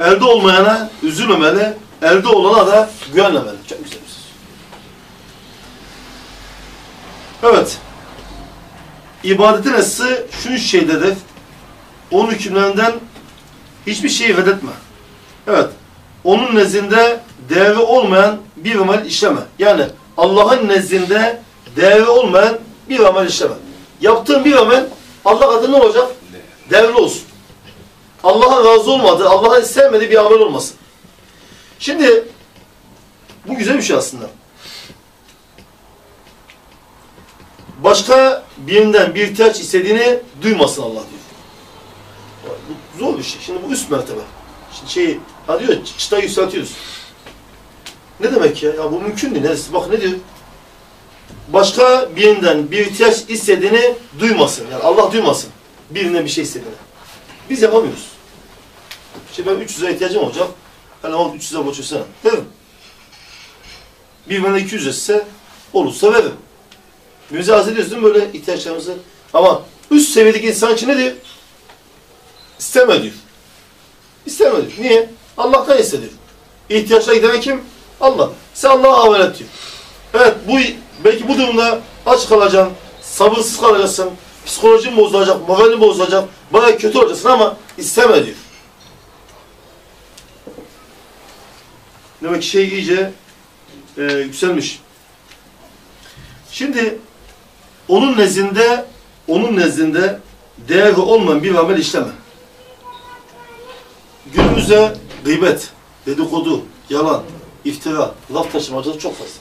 Elde olmayana üzülmemeli, elde olana da güvenmemeli. Çok güzel bir. Evet. İbadetin esası şu şeydedir. Onun hükümlerinden hiçbir şeyi reddetme. Evet. Onun nezdinde değeri olmayan bir amel işleme. Yani Allah'ın nezdinde değeri olmayan bir amel işleme. Yaptığın bir amel Allah adına ne olacak? Değerli olsun. Allah'ın razı olmadığı, Allah'ın sevmediği bir amel olmasın. Şimdi bu güzel bir şey aslında. Başka birinden bir ihtiyaç istediğini duymasın Allah diyor. Zor bir şey. Şimdi bu üst mertebe. Şimdi şey, ha diyor, çı- çıtayı yükseltiyoruz. Ne demek ya? Ya bu mümkün değil. Neresi? Bak ne diyor? Başka birinden bir ihtiyaç istediğini duymasın. Yani Allah duymasın. Birine bir şey istediğini. Biz yapamıyoruz. İşte ben 300'e ihtiyacım olacak. Hani o 300'e borç versene. Veririm. Bir bana 200 etse olursa veririm. Arz ediyoruz değil mi böyle ihtiyaçlarımızı? Ama üst seviyedeki insan için ne diyor? İsteme diyor. İsteme diyor. Niye? Allah'tan iste diyor. İhtiyaçla giden kim? Allah. Sen Allah'a havale et diyor. Evet bu belki bu durumda aç kalacaksın, sabırsız kalacaksın, psikolojin bozulacak, moralin bozulacak, bayağı kötü olacaksın ama isteme diyor. Demek ki şey iyice e, yükselmiş. Şimdi onun nezdinde onun nezdinde değerli olmayan bir amel işleme. Günümüzde gıybet, dedikodu, yalan, iftira, laf taşımacılık çok fazla.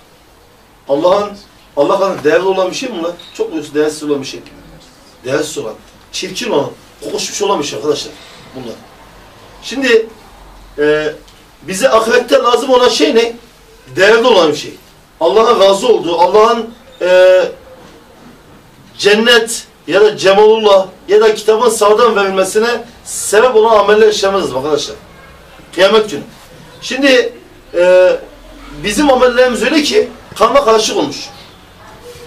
Allah'ın Allah değerli olan bir şey mi bunlar? Çok büyük değersiz olan bir şey. Değersiz olan, çirkin olan, kokuşmuş olan bir şey arkadaşlar bunlar. Şimdi e, bize ahirette lazım olan şey ne? Değerli olan bir şey. Allah'ın razı olduğu, Allah'ın e, cennet ya da cemalullah ya da kitabın sağdan verilmesine sebep olan ameller işlemeliyiz arkadaşlar. Kıyamet günü. Şimdi e, bizim amellerimiz öyle ki kanla karışık olmuş.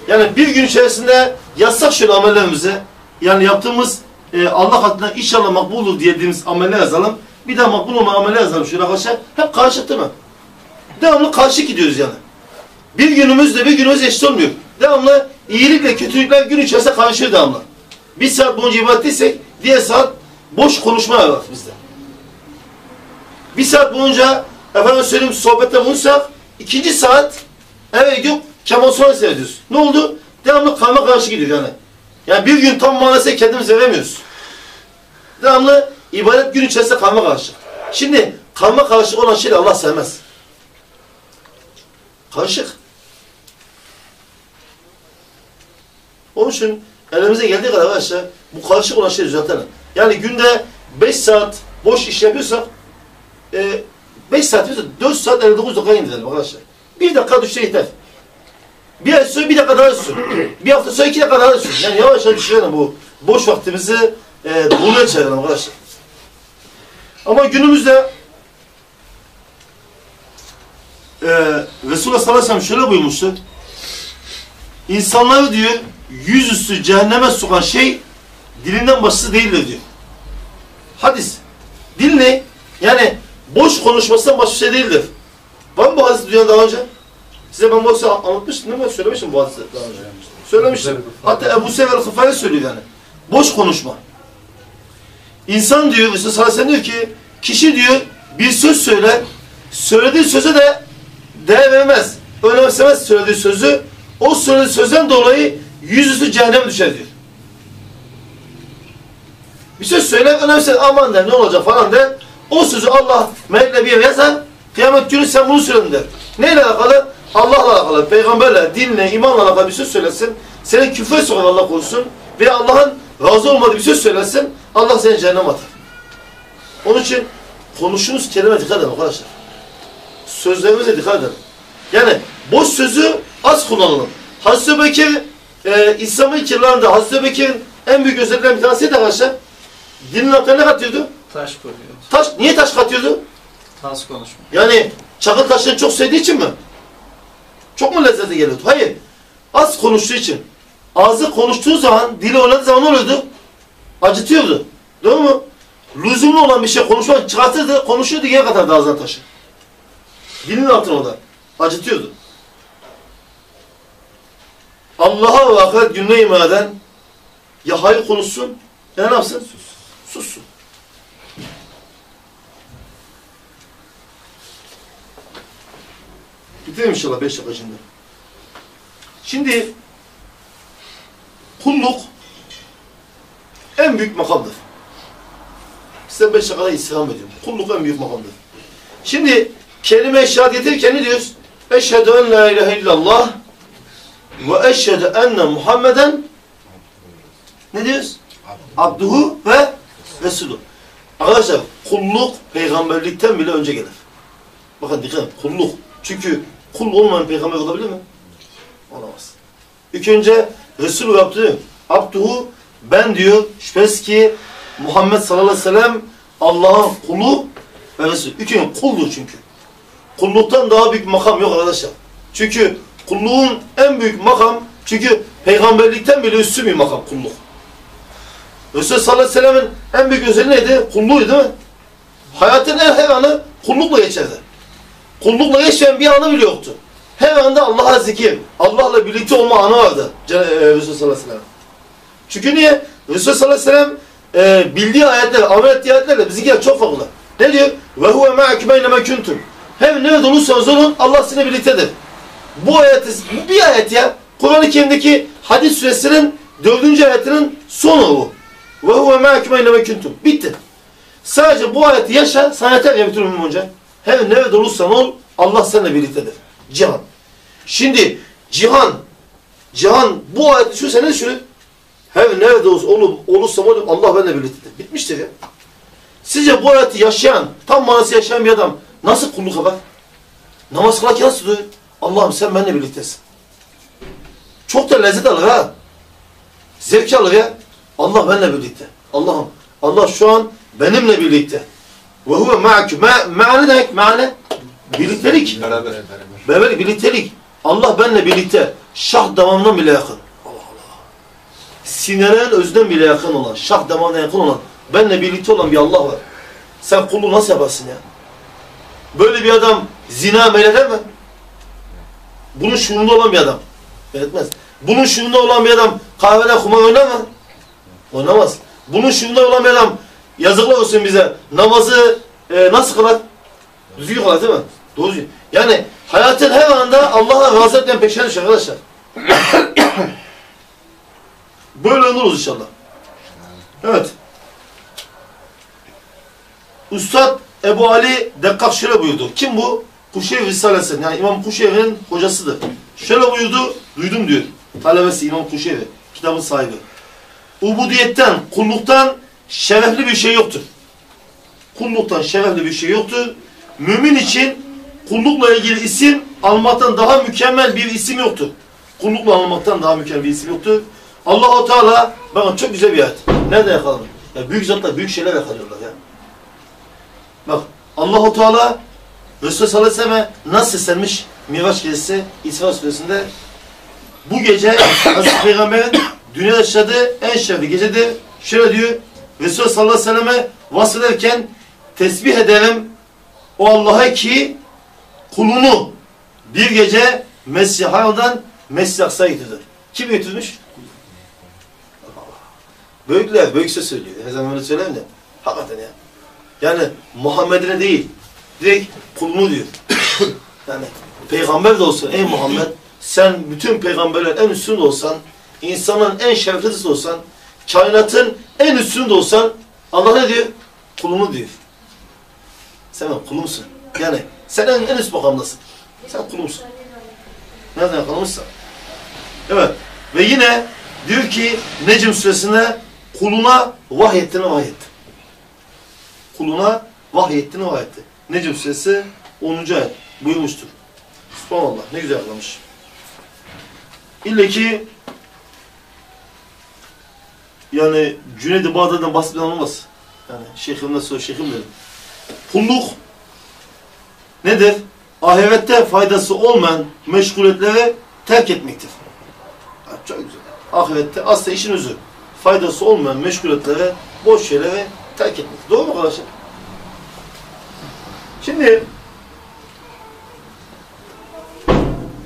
Yani bir gün içerisinde yazsak şöyle amellerimizi yani yaptığımız e, Allah katında inşallah makbuldur dediğimiz ameller yazalım. Bir daha makbul olma ameller yazalım şöyle arkadaşlar. Hep karışık değil mi? Devamlı karşı gidiyoruz yani. Bir günümüzde bir günümüz eşit olmuyor. Devamlı iyilikle kötülükler gün içerisinde karışıyor devamlı. Bir saat boyunca ibadet etsek diğer saat boş konuşma var bizde. Bir saat boyunca efendim söyleyeyim sohbette bulunsak ikinci saat evet yok Kemal Sunal seyrediyoruz. Ne oldu? Devamlı karma karşı gidiyor yani. Yani bir gün tam manasıyla kendimizi veremiyoruz. Devamlı ibadet gün içerisinde karma karşı. Şimdi karma karşı olan şeyi Allah sevmez. Karışık. Onun için elimize geldiği kadar arkadaşlar bu karışık olan şeyi düzeltelim. Yani günde 5 saat boş iş yapıyorsak e, 5 saat yapıyorsak 4 saat 59 dakika indirelim arkadaşlar. Bir dakika düşse yeter. Bir ay sonra bir dakika daha düşsün. bir hafta sonra iki dakika daha düşsün. Yani yavaş yavaş düşürelim bu boş vaktimizi e, doluya çevirelim arkadaşlar. Ama günümüzde e, Resulullah sallallahu aleyhi ve sellem şöyle buyurmuştu. İnsanları diyor yüzüstü cehenneme sokan şey dilinden başkası değildir diyor. Hadis. Dil ne? Yani boş konuşmasından başka şey değildir. Var mı bu hadis dünyada daha önce? Size ben bu hadisi anlatmıştım değil mi? Söylemiştim bu hadisi daha önce. Söylemiştim. Hatta Ebu Sever Kıfari söylüyor yani. Boş konuşma. İnsan diyor, Resulullah sallallahu diyor ki, kişi diyor bir söz söyler, söylediği söze de değer vermez. Önemsemez söylediği sözü. O söylediği sözden dolayı yüzüstü cehennem düşer diyor. Bir söz söyler, önemsemez. Aman der, ne olacak falan der. O sözü Allah yere yazar. Kıyamet günü sen bunu söyledin der. Neyle alakalı? Allah'la alakalı, peygamberle, dinle, imanla alakalı bir söz söylesin. Seni küfre sokar Allah korusun. Veya Allah'ın razı olmadığı bir söz söylesin. Allah seni cehennem atar. Onun için konuştuğunuz kelime dikkat edin arkadaşlar. Sözlerimize dikkat edin. Yani boş sözü az kullanalım. Hazreti Bekir e, İslam'ın ilk yıllarında Hazreti Bekir'in en büyük özelliklerinden bir tanesiydi arkadaşlar. Dinin altına ne katıyordu? Taş koyuyor. Taş. Niye taş katıyordu? Az konuşma. Yani çakıl taşını çok sevdiği için mi? Çok mu lezzetli geliyordu? Hayır. Az konuştuğu için. Ağzı konuştuğu zaman, dili oynadığı zaman ne oluyordu? Acıtıyordu. Değil mi? Lüzumlu olan bir şey konuşmak çıkartırdı, konuşuyordu, geri katardı ağzına taşı. Dilin altına o da. Acıtıyordu. Allah'a ve ahiret gününe iman eden ya hayır konuşsun ya ne yapsın? Sussun. Bitirelim inşallah beş dakika. Şimdi kulluk en büyük makamdır. Size beş dakikada istirham ediyorum. Kulluk en büyük makamdır. Şimdi kelime-i şehadet getirirken ne diyoruz? Eşhedü en la ilahe illallah ve eşhedü enne Muhammeden ne diyoruz? Abduhu ve Resulü. Arkadaşlar kulluk peygamberlikten bile önce gelir. Bakın dikkat. Kulluk. Çünkü kul olmayan peygamber olabilir mi? Olamaz. İlk önce Resul yaptı. Abduhu ben diyor şüphesiz ki Muhammed sallallahu aleyhi ve sellem Allah'ın kulu ve Resul. İlk önce kuldur çünkü. Kulluktan daha büyük makam yok arkadaşlar. Çünkü kulluğun en büyük makam çünkü peygamberlikten bile üstün bir makam kulluk. Resulullah sallallahu aleyhi ve sellem'in en büyük özelliği neydi? Kulluğuydu değil mi? Hayatın en her anı kullukla geçerdi. Kullukla geçmeyen bir anı bile yoktu. Her anda Allah'a zikir, Allah'la birlikte olma anı vardı e, Resulullah sallallahu aleyhi ve sellem. Çünkü niye? Resulullah sallallahu aleyhi ve sellem e, bildiği ayetler, amel ettiği ayetlerle bizimkiler çok farklı. Ne diyor? Huve ma'akum eyneme kuntum. Hem nerede olursanız olun Allah sizinle birliktedir. Bu ayet, bir ayet ya. Kur'an-ı Kerim'deki hadis suresinin dördüncü ayetinin sonu bu. Ve huve ma'akum eyneme kuntum. Bitti. Sadece bu ayeti yaşa, sana yeter ya bütün ömrüm boyunca. Hem nerede olursan ol, Allah seninle birliktedir. Cihan. Şimdi cihan, cihan bu ayeti düşünse ne düşünür? Hem nerede olup, olursam olayım Allah benimle birliktedir. Bitmiştir ya. Sizce bu hayatı yaşayan, tam manası yaşayan bir adam nasıl kulluk yapar? Namaz kılarken nasıl duruyor? Allah'ım sen benimle birliktesin. Çok da lezzet alır ha. Zevk alır ya. Allah benimle birlikte. Allah'ım. Allah şu an benimle birlikte. Ve huve ma'akum. Ma, ma ne demek? Ma ne? Birliktelik. Beraber. Beraber birliktelik. Allah benimle birlikte. Şah damamdan bile yakın. Allah Allah. Sinelerin özünden bile yakın olan, şah damağına yakın olan, benimle birlikte olan bir Allah var. Sen kulluğu nasıl yaparsın ya? Böyle bir adam zina meyleder mi? Bunun şuurunda olan bir adam. Meyletmez. Bunun şuurunda olan bir adam kahvede kumar oynar mı? Oynamaz. Bunun şuurunda olan bir adam yazıklar olsun bize namazı e, nasıl kılar? Düzgün kılar değil mi? Doğru. Yani hayatın her anında Allah'a razı etmeyen peşine düşer arkadaşlar. Böyle oluruz inşallah. Evet. Üstad Ebu Ali Dekkak şöyle buyurdu. Kim bu? Kuşeyri Risalesi. Yani İmam Kuşeyri'nin hocasıdır. Şöyle buyurdu, duydum diyor. Talebesi İmam Kuşeyri, kitabın sahibi. Ubudiyetten, kulluktan şerefli bir şey yoktur. Kulluktan şerefli bir şey yoktur. Mümin için kullukla ilgili isim almaktan daha mükemmel bir isim yoktur. Kullukla almaktan daha mükemmel bir isim yoktur. Allah-u Teala bakın çok güzel bir ayet. Nerede yakaladım? Ya büyük zatlar büyük şeyler yakalıyorlar ya. Bak Allah-u Teala Resulullah sallallahu aleyhi nasıl seslenmiş Miraç gecesi İsra suresinde bu gece Hazreti Peygamber'in dünyada yaşadığı en şerefli gecedir. Şöyle diyor Resulullah sallallahu aleyhi ve selleme tesbih ederim o Allah'a ki kulunu bir gece Mescid-i Haram'dan Mescid-i Aksa'ya getirdi. Kim getirmiş? Büyükler, büyük söz söylüyor. Her zaman öyle söyleyeyim de. Hakikaten ya. Yani Muhammed'ine değil, direkt kulunu diyor. yani peygamber de olsan ey Muhammed, sen bütün peygamberlerin en üstünde olsan, insanın en şereflisi olsan, kainatın en üstünde olsan, Allah ne diyor? Kulunu diyor. Sen kulumsun. Yani sen en, en üst makamdasın. Sen kulumsun. Nereden yakalamışsan. Evet. Ve yine diyor ki Necm suresinde kuluna vahyettiğini vahyetti. Kuluna vahyettiğini vahyetti. Necm suresi 10. ayet buyurmuştur. Subhanallah ne güzel yakalamış. İlle ki yani Cüneyd-i Bağdat'tan bahsetmeden olmaz. Yani şeyhimden sonra şeyhim dedim. Kulluk nedir? Ahirette faydası olmayan meşguliyetleri terk etmektir. Ha, çok güzel. Ahirette aslında işin özü. Faydası olmayan meşguliyetlere, boş şeylere terk etmek. Doğru mu arkadaşlar? Şimdi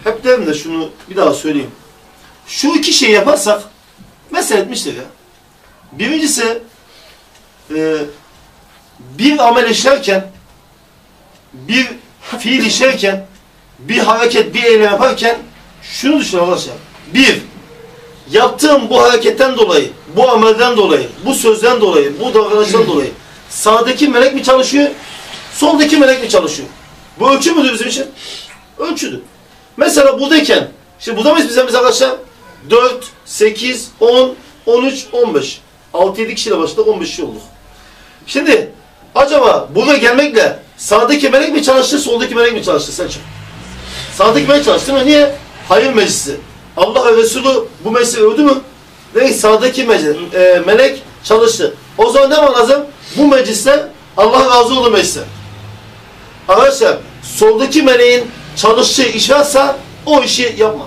hep derim de şunu bir daha söyleyeyim. Şu iki şeyi yaparsak mesele etmiştir ya. Birincisi e, bir amel işlerken bir fiil işlerken bir hareket, bir eylem yaparken şunu düşün arkadaşlar. Bir, yaptığım bu hareketten dolayı, bu amelden dolayı, bu sözden dolayı, bu davranıştan dolayı sağdaki melek mi çalışıyor, soldaki melek mi çalışıyor? Bu ölçü müdür bizim için? Ölçüdür. Mesela buradayken, şimdi burada mıyız biz arkadaşlar? 4, 8, 10, 13, 15. 6-7 kişiyle başladık, 15 kişi olduk. Şimdi acaba buraya gelmekle sağdaki melek mi çalıştı, soldaki melek mi çalıştı? Sen çık. Sağdaki melek çalıştı mı? Niye? Hayır meclisi. Allah ve Resulü bu meclisi övdü mü? Ve sağdaki meclis, e, melek çalıştı. O zaman ne lazım? Bu mecliste Allah razı oldu meclise. Arkadaşlar soldaki meleğin çalıştığı iş varsa o işi yapma.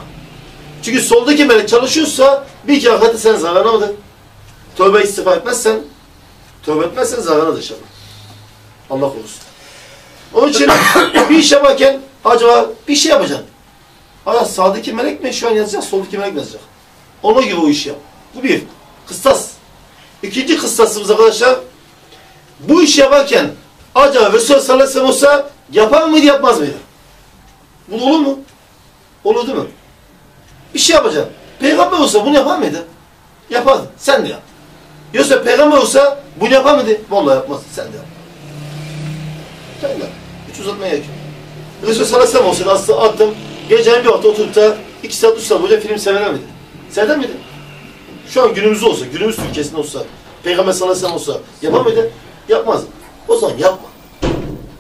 Çünkü soldaki melek çalışıyorsa bir iki hakikaten sen zararına mıdır? tövbe istiğfar etmezsen, tövbe etmezsen zararlıdır inşallah. Allah korusun. Onun için bir iş yaparken acaba bir şey yapacaksın. Hala sağdaki melek mi şu an yazacak, soldaki melek mi yazacak? Ona gibi o işi yap. Bu bir. Kıstas. İkinci kıstasımız arkadaşlar, bu işi yaparken acaba Resulullah sallallahu aleyhi ve sellem olsa yapar mıydı, yapmaz mıydı? Bu olur mu? Olur değil mi? Bir şey yapacaksın. Peygamber olsa bunu yapar mıydı? Yapardı. Sen de yap. Yoksa peygamber olsa bunu yapar mıydı? Vallahi yapmaz. Sen de yap. Sen de yap. Hiç uzatmaya gerek yok. Resul sallallahu aleyhi ve sellem olsaydı aslında attım. Gecenin bir vakti oturup da iki saat, üç saat boyunca film seyreder miydi? Seyreder miydi? Şu an günümüzde olsa, günümüz Türkiye'sinde olsa, Peygamber sallallahu aleyhi ve sellem olsa yapar mıydı? Yapmaz. O zaman yapma.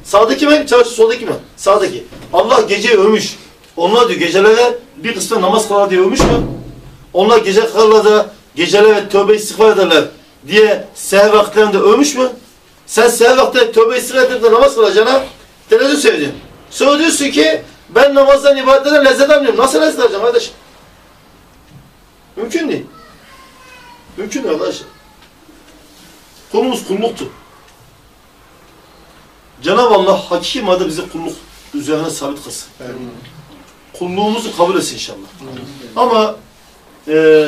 Sağdaki mi? Çarşı soldaki mi? Sağdaki. Allah geceyi övmüş. Onlar diyor gecelere bir kısmı namaz kılar diye övmüş mü? Onlar gece kılarlar da gecelere tövbe istiğfar ederler diye seher vakitlerinde övmüş mü? Sen seher vaktinde tövbe istiğfar edip de namaz kılacağına televizyon seyredin. Sonra diyorsun ki ben namazdan ibadetten lezzet almıyorum. Nasıl lezzet alacağım kardeşim? Mümkün değil. Mümkün değil arkadaşlar. Konumuz kulluktur. Cenab-ı Allah hakiki manada bizi kulluk üzerine sabit kılsın. Kulluğumuzu kabul etsin inşallah. Ama e,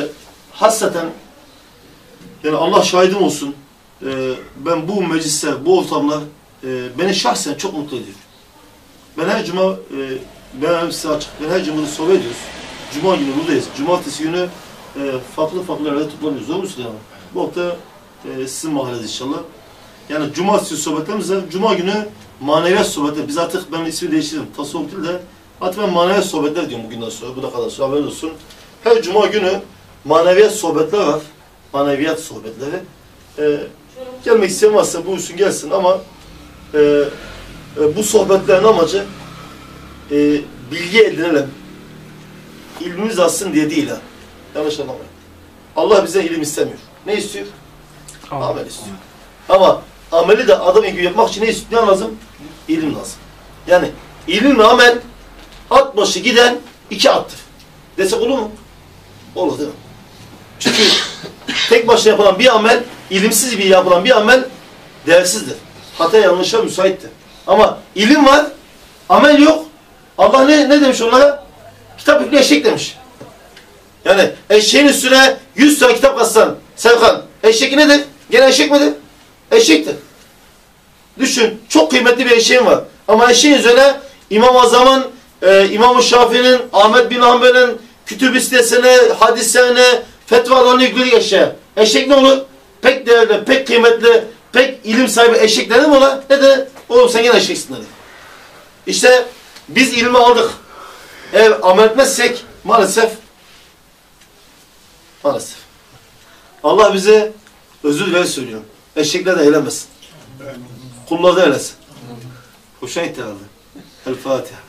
hasreten yani Allah şahidim olsun e, ben bu meclisler, bu ortamlar e, beni şahsen çok mutlu ediyor. Ben her cuma e, ben size açık, ben her cuma sohbet ediyoruz. Cuma günü buradayız. Cumartesi günü e, farklı farklı yerlerde toplanıyoruz. Doğru mu Süleyman? Bu hafta e, sizin mahallede inşallah. Yani cumartesi sohbetlerimizde cuma günü maneviyat sohbetler. Biz artık ben ismi değiştirdim. Tasavvuf değil de artık ben maneviyat sohbetler diyorum bugünden sonra. Bu da kadar sonra haberin olsun. Her cuma günü maneviyat sohbetler var. Maneviyat sohbetleri. Ee, gelmek isteyen varsa buyursun gelsin ama e, e, bu sohbetlerin amacı e, bilgi edinelim. İlmimiz alsın diye değil ha. Yanlış anlamayın. Allah bize ilim istemiyor. Ne istiyor? Amel istiyor. Ama ameli de adam gibi yapmak için ne istiyor? Lazım? İlim lazım. Yani ilim ve amel at başı giden iki attır. Desek olur mu? Olur değil mi? Çünkü tek başına yapılan bir amel, ilimsiz bir yapılan bir amel değersizdir. Hata yanlışa müsaittir. Ama ilim var, amel yok. Allah ne, ne demiş onlara? Kitap yüklü eşek demiş. Yani eşeğin üstüne 100 tane kitap katsan, Sevkan, eşek nedir? Gene eşek midir? Eşektir. Düşün, çok kıymetli bir eşeğin var. Ama eşeğin üzerine İmam-ı Azam'ın, e, İmam-ı Şafii'nin, Ahmet bin Hanbel'in kütüb istesine, hadislerine, fetvalarını yükledi eşeğe. Eşek ne olur? Pek değerli, pek kıymetli, pek ilim sahibi eşek dedi mi ona? Ne de? Oğlum sen gene eşeksin dedi. İşte biz ilmi aldık. Eğer amel etmezsek maalesef maalesef. Allah bize özür ver söylüyorum. Eşekler de eylemesin. Kullar da eylesin. Hoşuna gitti. El Fatiha.